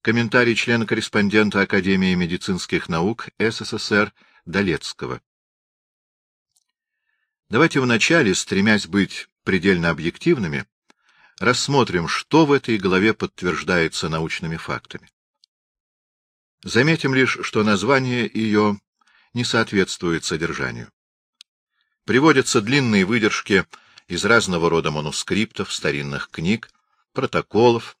Комментарий члена-корреспондента Академии медицинских наук СССР Долецкого. Давайте вначале, стремясь быть предельно объективными, рассмотрим, что в этой главе подтверждается научными фактами. Заметим лишь, что название ее не соответствует содержанию. Приводятся длинные выдержки из разного рода манускриптов, старинных книг, протоколов,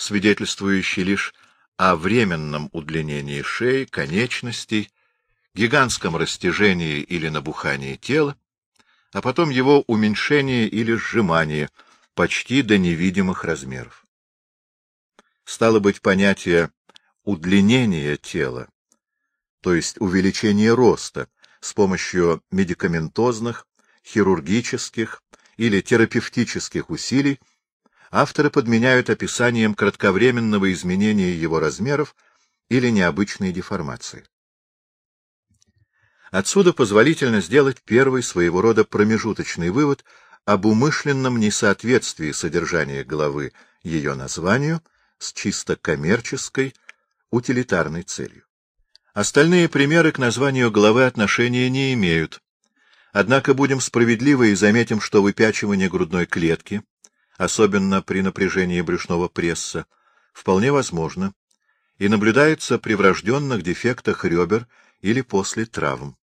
свидетельствующие лишь о временном удлинении шеи, конечностей, гигантском растяжении или набухании тела, а потом его уменьшении или сжимании почти до невидимых размеров. Стало быть, понятие удлинения тела, то есть увеличение роста с помощью медикаментозных, хирургических или терапевтических усилий, авторы подменяют описанием кратковременного изменения его размеров или необычной деформации. Отсюда позволительно сделать первый своего рода промежуточный вывод об умышленном несоответствии содержания главы ее названию с чисто коммерческой, утилитарной целью. Остальные примеры к названию главы отношения не имеют. Однако будем справедливы и заметим, что выпячивание грудной клетки, особенно при напряжении брюшного пресса, вполне возможно и наблюдается при врожденных дефектах ребер или после травм.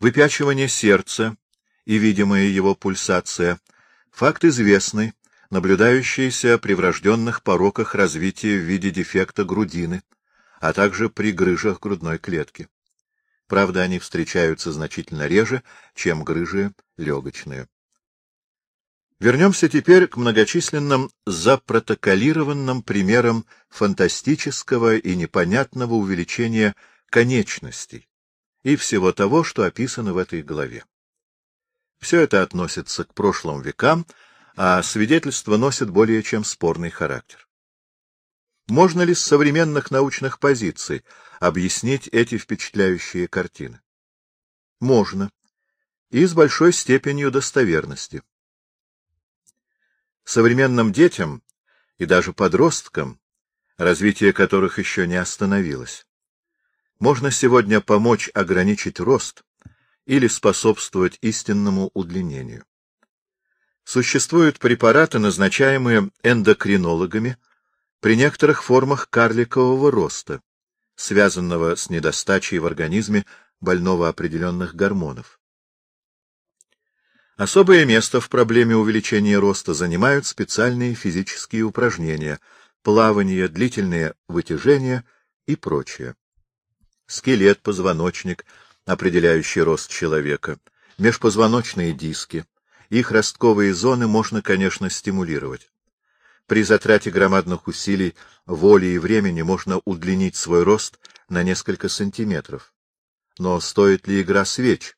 Выпячивание сердца и видимая его пульсация — факт известный, наблюдающийся при врожденных пороках развития в виде дефекта грудины, а также при грыжах грудной клетки. Правда, они встречаются значительно реже, чем грыжи легочные. Вернемся теперь к многочисленным запротоколированным примерам фантастического и непонятного увеличения конечностей, и всего того, что описано в этой главе. Все это относится к прошлым векам, а свидетельства носят более чем спорный характер. Можно ли с современных научных позиций объяснить эти впечатляющие картины? Можно, и с большой степенью достоверности. Современным детям и даже подросткам, развитие которых еще не остановилось, можно сегодня помочь ограничить рост или способствовать истинному удлинению. Существуют препараты, назначаемые эндокринологами при некоторых формах карликового роста, связанного с недостачей в организме больного определенных гормонов. Особое место в проблеме увеличения роста занимают специальные физические упражнения, плавание, длительные вытяжения и прочее скелет, позвоночник, определяющий рост человека, межпозвоночные диски. Их ростковые зоны можно, конечно, стимулировать. При затрате громадных усилий, воли и времени можно удлинить свой рост на несколько сантиметров. Но стоит ли игра свеч?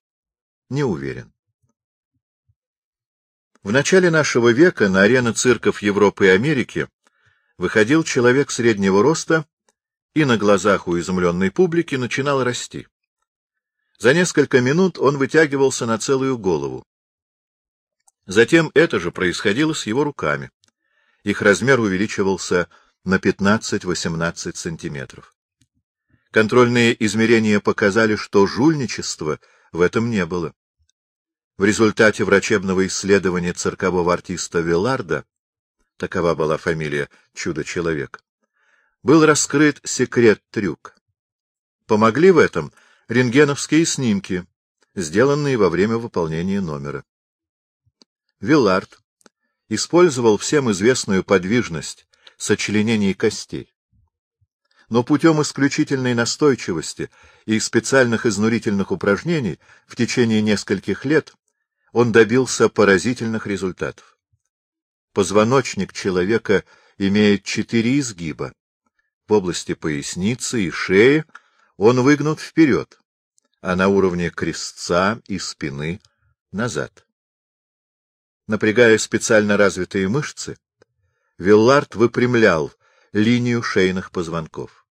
Не уверен. В начале нашего века на арены цирков Европы и Америки выходил человек среднего роста и на глазах у изумленной публики начинал расти. За несколько минут он вытягивался на целую голову. Затем это же происходило с его руками. Их размер увеличивался на 15-18 сантиметров. Контрольные измерения показали, что жульничества в этом не было. В результате врачебного исследования циркового артиста Виларда, такова была фамилия чудо-человек, был раскрыт секрет трюка. Помогли в этом рентгеновские снимки, сделанные во время выполнения номера. Виллард использовал всем известную подвижность сочленений костей. Но путем исключительной настойчивости и специальных изнурительных упражнений в течение нескольких лет он добился поразительных результатов. Позвоночник человека имеет четыре изгиба, в области поясницы и шеи он выгнут вперед, а на уровне крестца и спины — назад. Напрягая специально развитые мышцы, Виллард выпрямлял линию шейных позвонков.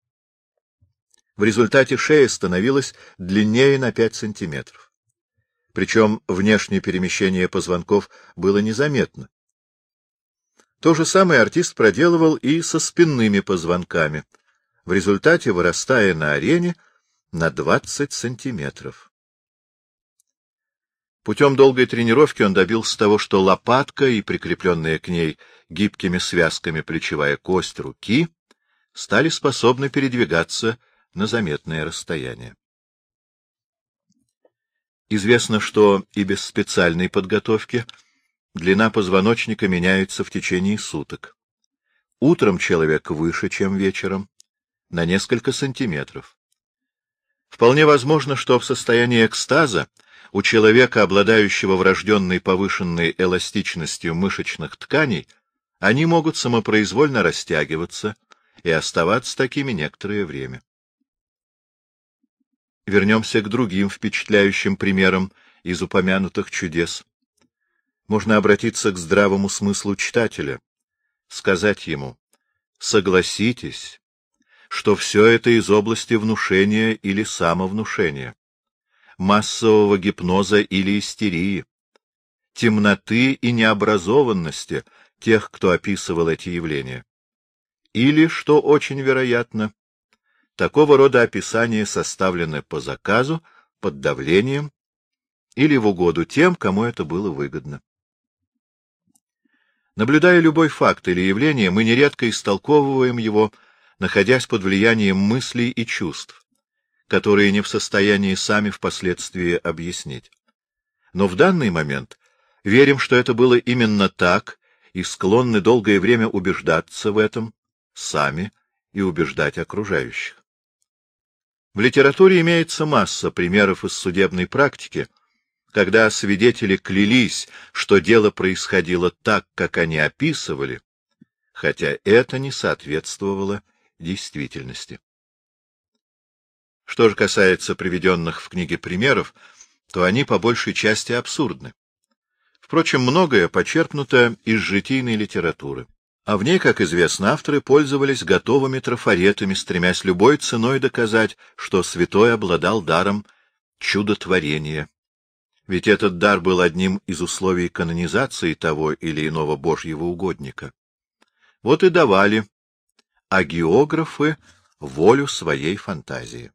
В результате шея становилась длиннее на 5 сантиметров. Причем внешнее перемещение позвонков было незаметно. То же самое артист проделывал и со спинными позвонками, в результате вырастая на арене на 20 сантиметров. Путем долгой тренировки он добился того, что лопатка и прикрепленная к ней гибкими связками плечевая кость руки стали способны передвигаться на заметное расстояние. Известно, что и без специальной подготовки длина позвоночника меняется в течение суток. Утром человек выше, чем вечером, на несколько сантиметров. Вполне возможно, что в состоянии экстаза у человека, обладающего врожденной повышенной эластичностью мышечных тканей, они могут самопроизвольно растягиваться и оставаться такими некоторое время. Вернемся к другим впечатляющим примерам из упомянутых чудес. Можно обратиться к здравому смыслу читателя, сказать ему, согласитесь, что все это из области внушения или самовнушения массового гипноза или истерии, темноты и необразованности тех, кто описывал эти явления. Или, что очень вероятно, такого рода описания составлены по заказу, под давлением или в угоду тем, кому это было выгодно. Наблюдая любой факт или явление, мы нередко истолковываем его, находясь под влиянием мыслей и чувств которые не в состоянии сами впоследствии объяснить. Но в данный момент верим, что это было именно так, и склонны долгое время убеждаться в этом сами и убеждать окружающих. В литературе имеется масса примеров из судебной практики, когда свидетели клялись, что дело происходило так, как они описывали, хотя это не соответствовало действительности. Что же касается приведенных в книге примеров, то они по большей части абсурдны. Впрочем, многое почерпнуто из житийной литературы. А в ней, как известно, авторы пользовались готовыми трафаретами, стремясь любой ценой доказать, что святой обладал даром чудотворения. Ведь этот дар был одним из условий канонизации того или иного божьего угодника. Вот и давали агиографы волю своей фантазии.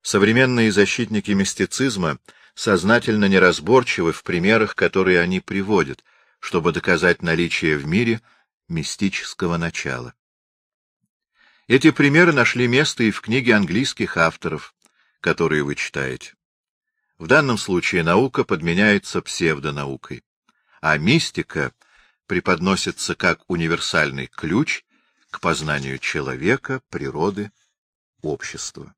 Современные защитники мистицизма сознательно неразборчивы в примерах, которые они приводят, чтобы доказать наличие в мире мистического начала. Эти примеры нашли место и в книге английских авторов, которые вы читаете. В данном случае наука подменяется псевдонаукой, а мистика преподносится как универсальный ключ к познанию человека, природы, общества.